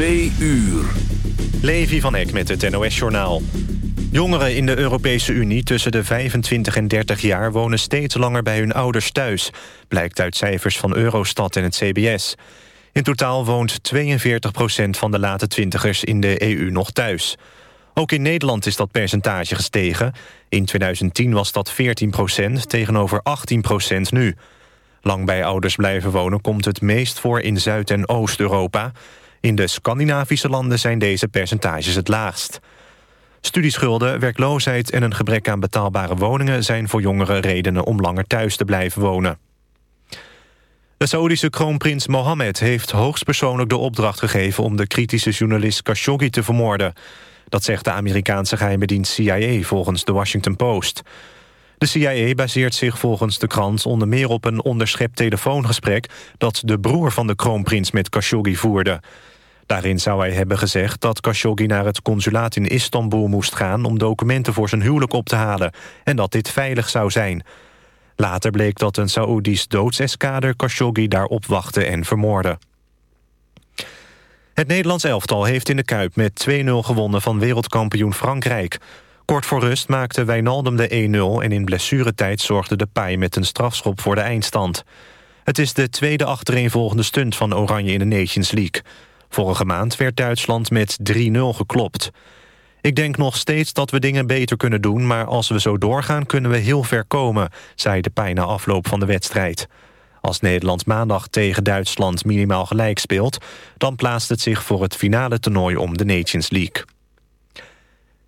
Twee uur. Levi van Eck met het NOS-journaal. Jongeren in de Europese Unie tussen de 25 en 30 jaar... wonen steeds langer bij hun ouders thuis. Blijkt uit cijfers van Eurostat en het CBS. In totaal woont 42% van de late twintigers in de EU nog thuis. Ook in Nederland is dat percentage gestegen. In 2010 was dat 14% tegenover 18% nu. Lang bij ouders blijven wonen komt het meest voor in Zuid- en Oost-Europa. In de Scandinavische landen zijn deze percentages het laagst. Studieschulden, werkloosheid en een gebrek aan betaalbare woningen... zijn voor jongeren redenen om langer thuis te blijven wonen. De Saoedische kroonprins Mohammed heeft hoogstpersoonlijk de opdracht gegeven... om de kritische journalist Khashoggi te vermoorden. Dat zegt de Amerikaanse geheime dienst CIA volgens de Washington Post. De CIA baseert zich volgens de krant onder meer op een onderschept telefoongesprek... dat de broer van de kroonprins met Khashoggi voerde. Daarin zou hij hebben gezegd dat Khashoggi naar het consulaat in Istanbul moest gaan... om documenten voor zijn huwelijk op te halen en dat dit veilig zou zijn. Later bleek dat een Saoedisch doodseskader Khashoggi daar opwachtte en vermoordde. Het Nederlands elftal heeft in de Kuip met 2-0 gewonnen van wereldkampioen Frankrijk. Kort voor rust maakte Wijnaldum de 1-0 en in blessuretijd zorgde de Pai met een strafschop voor de eindstand. Het is de tweede achtereenvolgende stunt van Oranje in de Nations League. Vorige maand werd Duitsland met 3-0 geklopt. Ik denk nog steeds dat we dingen beter kunnen doen... maar als we zo doorgaan kunnen we heel ver komen... zei de Pai na afloop van de wedstrijd. Als Nederland maandag tegen Duitsland minimaal gelijk speelt... dan plaatst het zich voor het finale toernooi om de Nations League.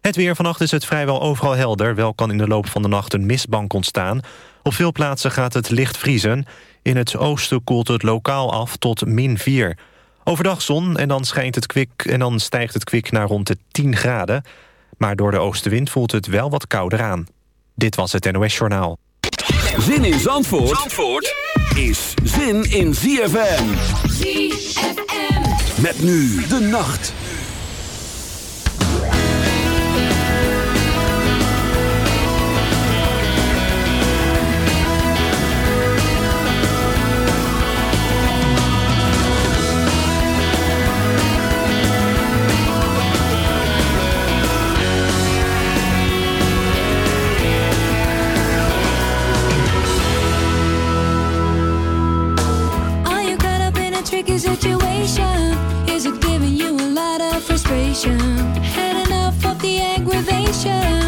Het weer vannacht is het vrijwel overal helder. Wel kan in de loop van de nacht een mistbank ontstaan. Op veel plaatsen gaat het licht vriezen. In het oosten koelt het lokaal af tot min 4. Overdag zon en dan, schijnt het kwik, en dan stijgt het kwik naar rond de 10 graden. Maar door de oostenwind voelt het wel wat kouder aan. Dit was het NOS Journaal. Zin in Zandvoort, Zandvoort is zin in ZFM. ZFM. Met nu de nacht. Tricky situation? Is it giving you a lot of frustration? Had enough of the aggravation?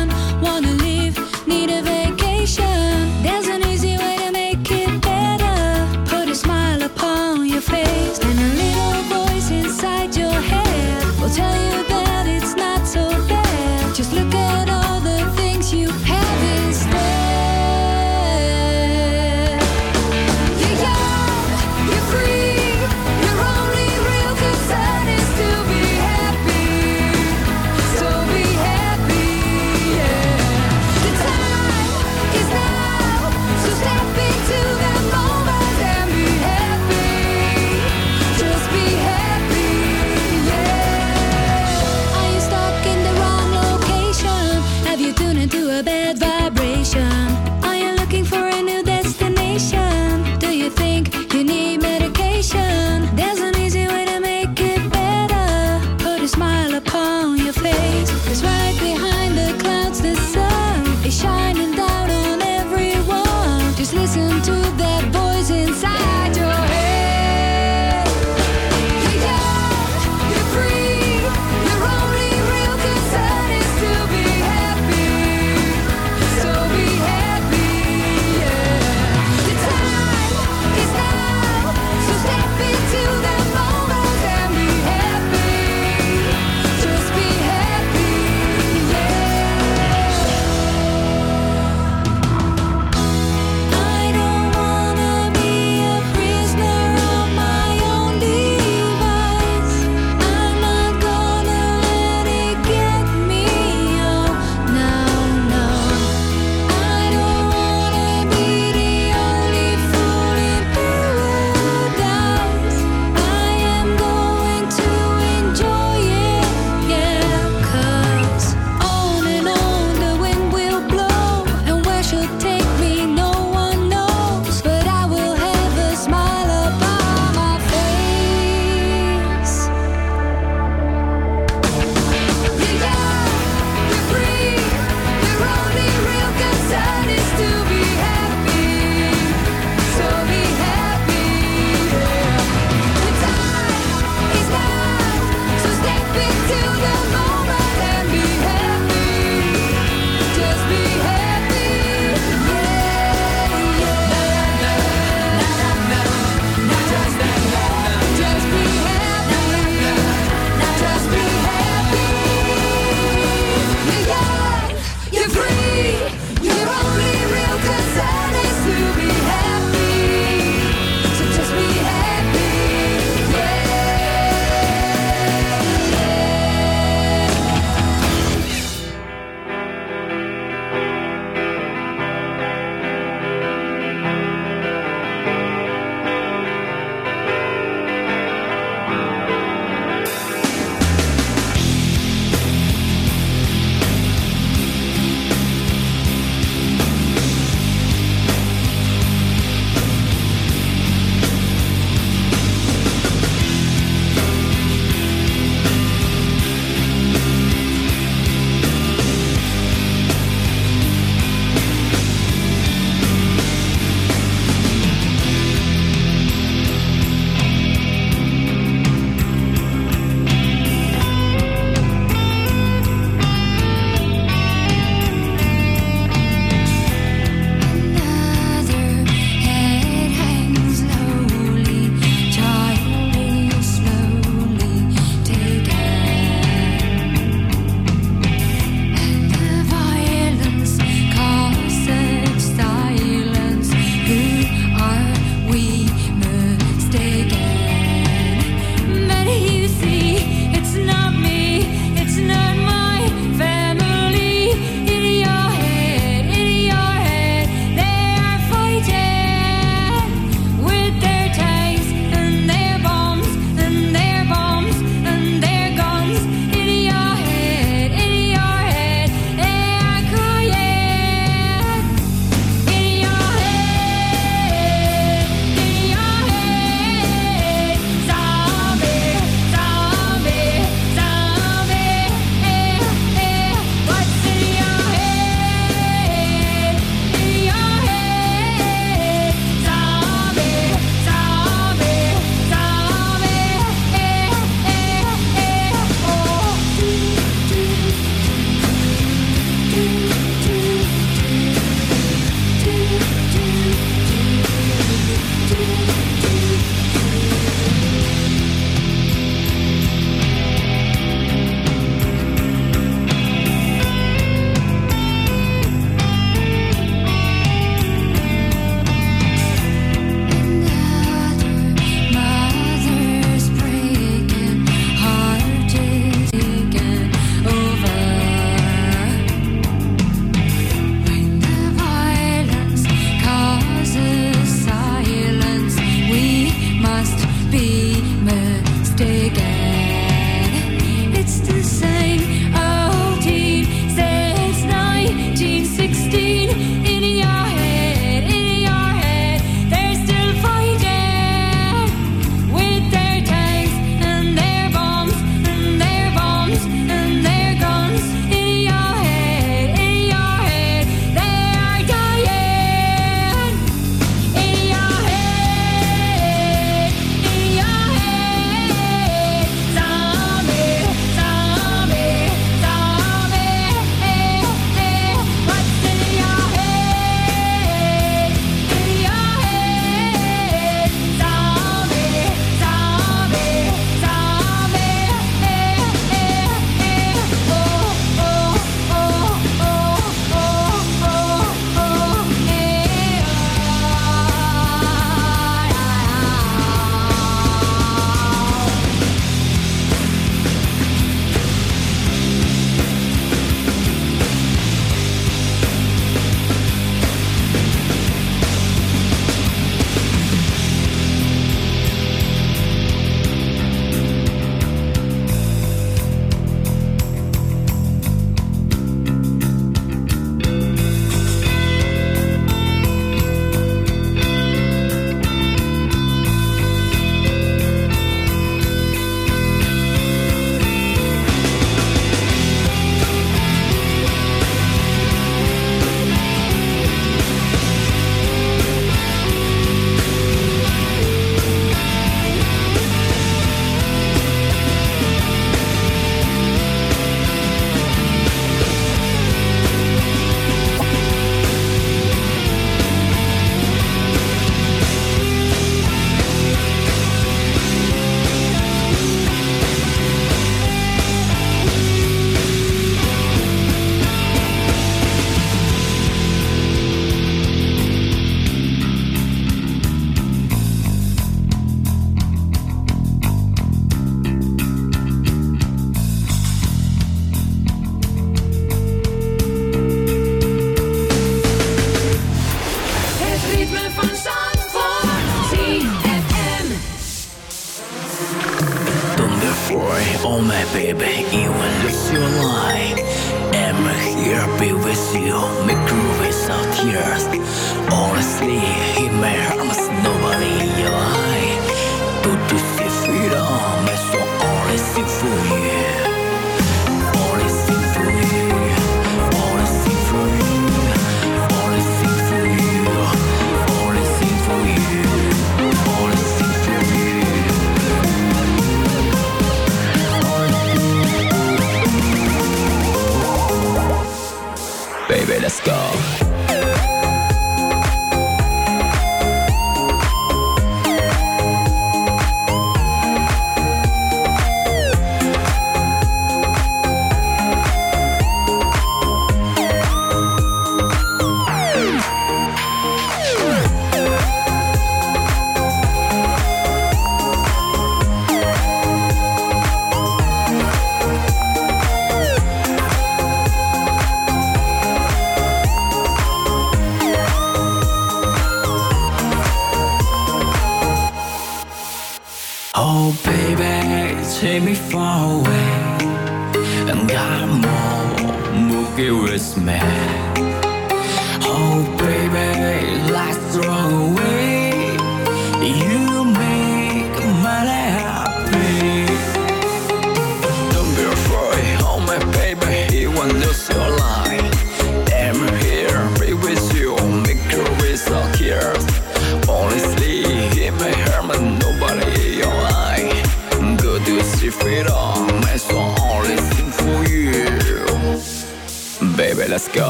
For you.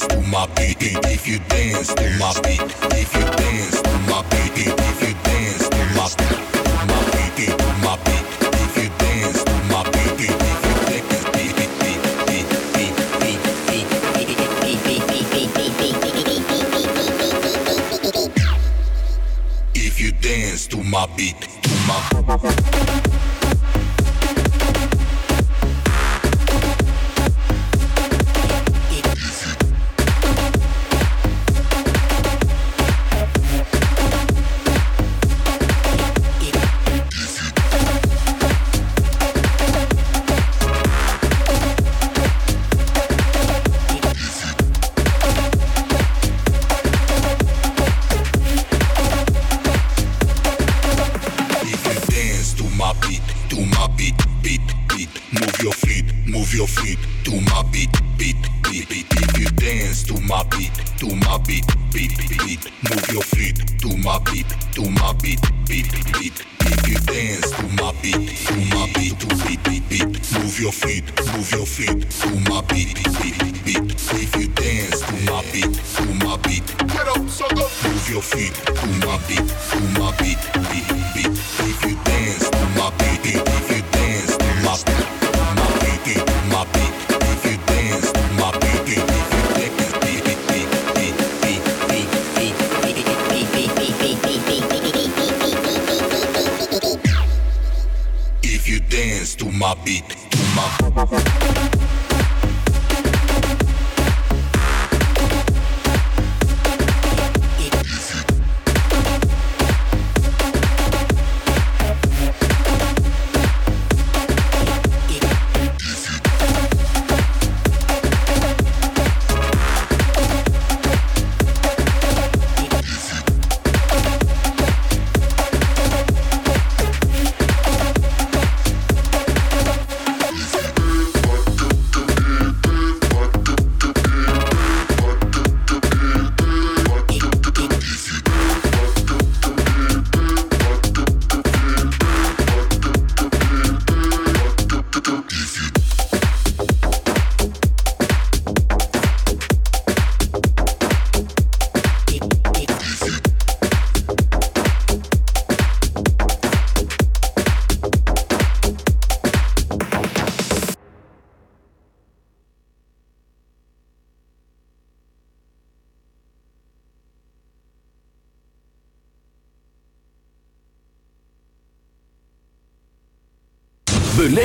dance to my beat, if you dance to my beat, if you dance to my beat, if you dance to my beat, my beat, my beat, if you dance to my beat, if you take a beat, beat, beat, beat, beat, beat, beat, beat, beat, beat, beat, beat, if you dance to my beat, to my dance to my beat, to my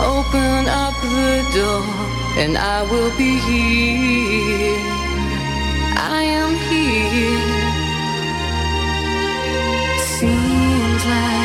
Open up the door and I will be here. I am here. Seems like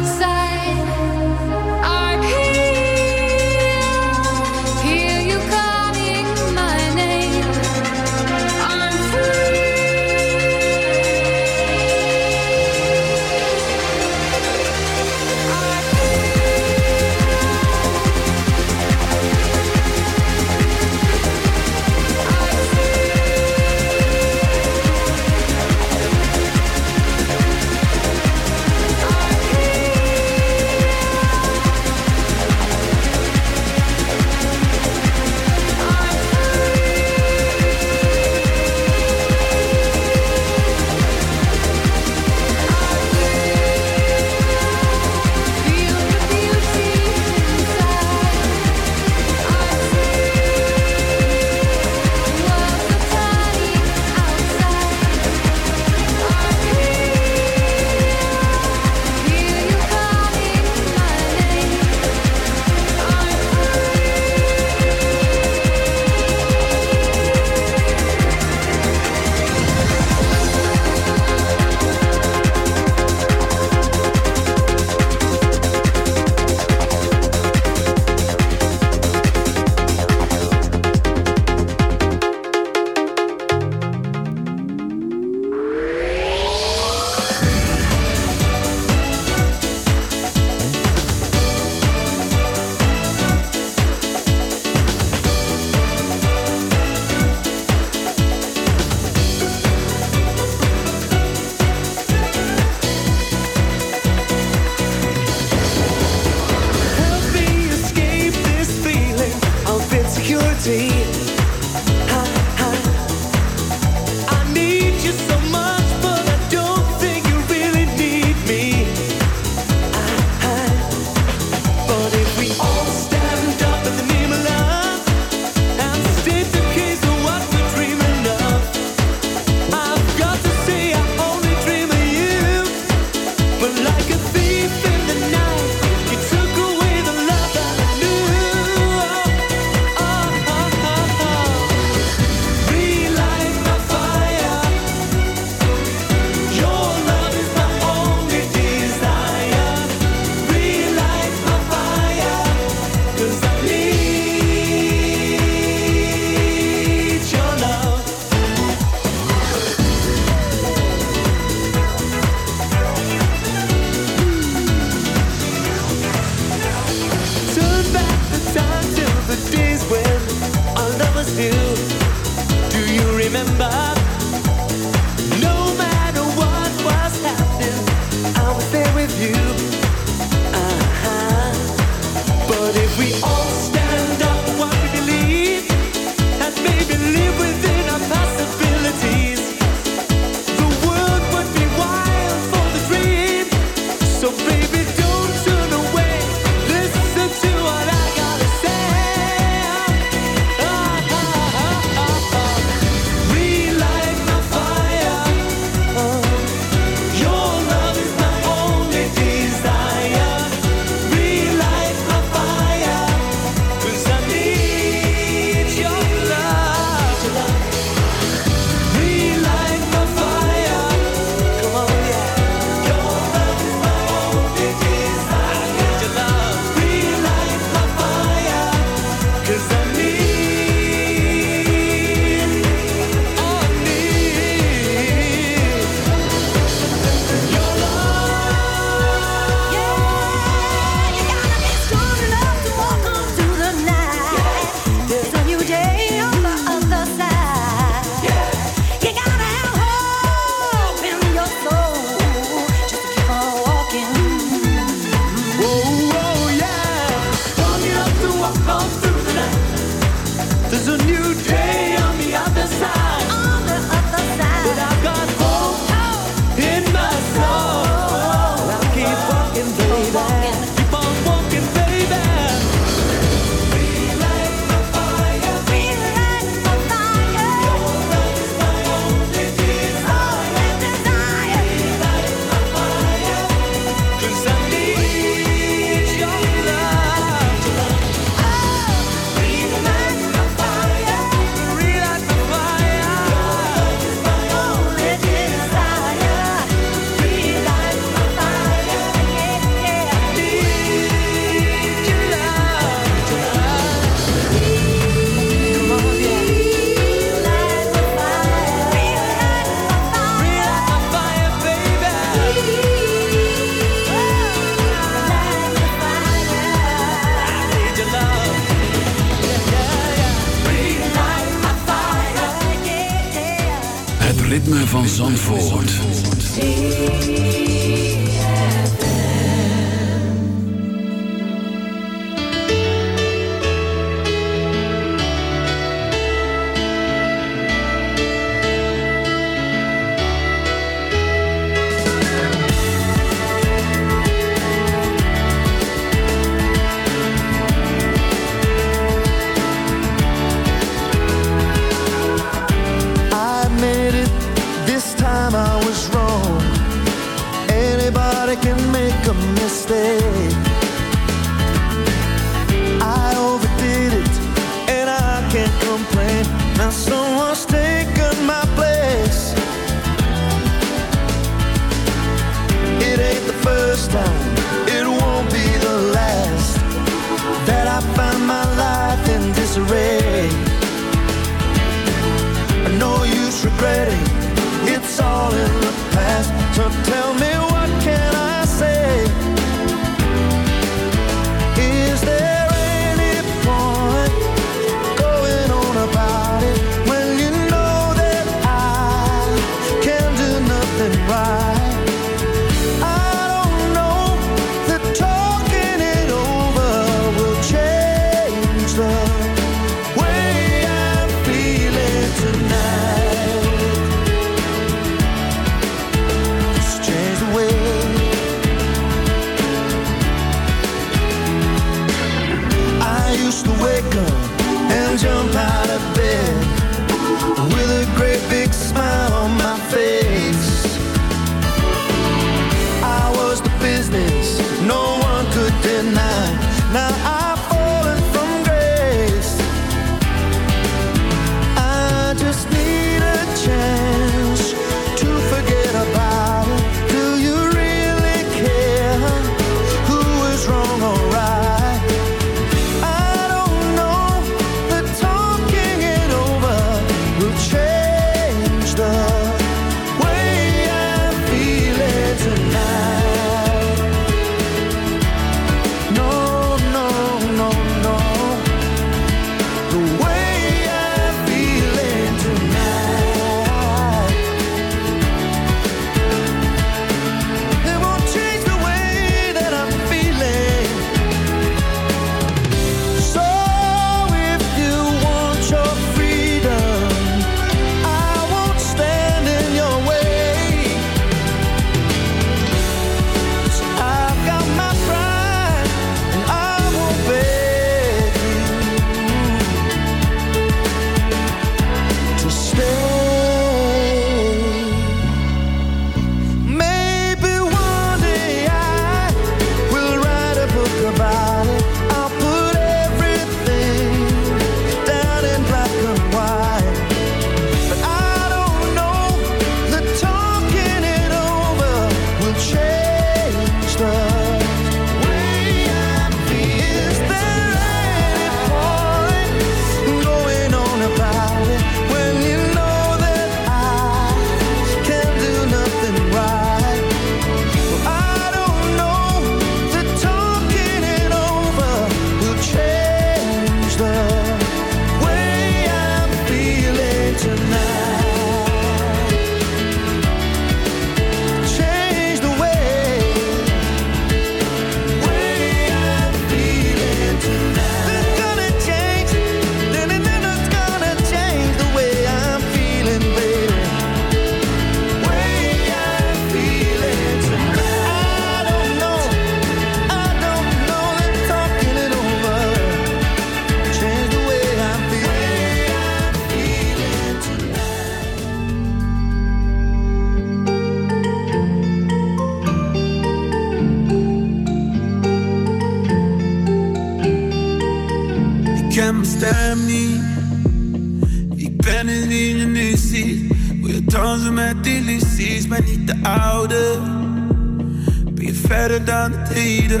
denkt aan het.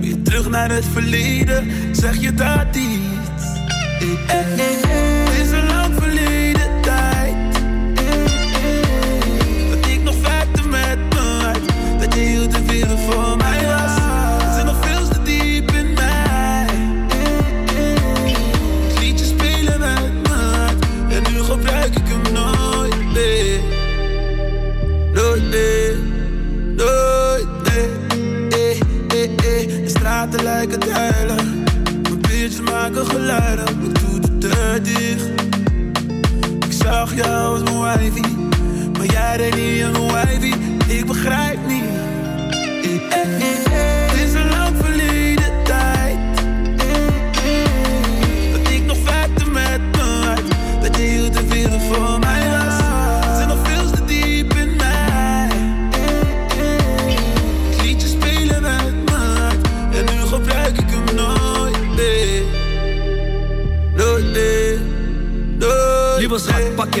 Weer terug naar het verleden, zeg je dat iets? Hey, eh, eh, hey. Eh. luid op, doe de deur dicht. Ik zag jou als mijn wifey, maar jij deed niet als mijn wifey. Ik begrijp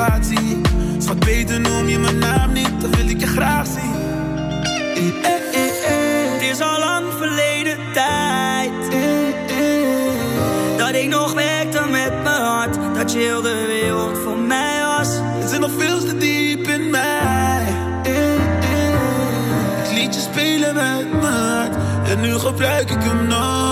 participatie. Is wat beter noem je mijn naam niet, dan wil ik je graag zien. Hey, Het is al lang verleden tijd dat ik nog werkte met mijn hart. Dat je heel de wereld voor mij was. Het zit nog veel te diep in mij. Het liedje spelen met mijn hart en nu gebruik ik hem nog.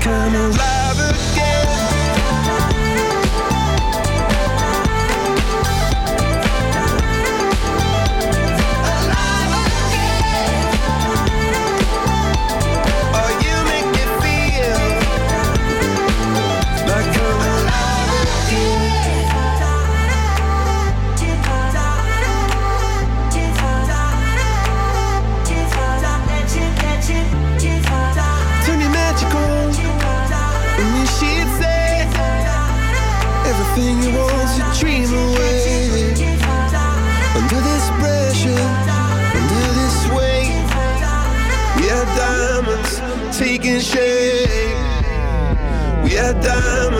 come alive again? We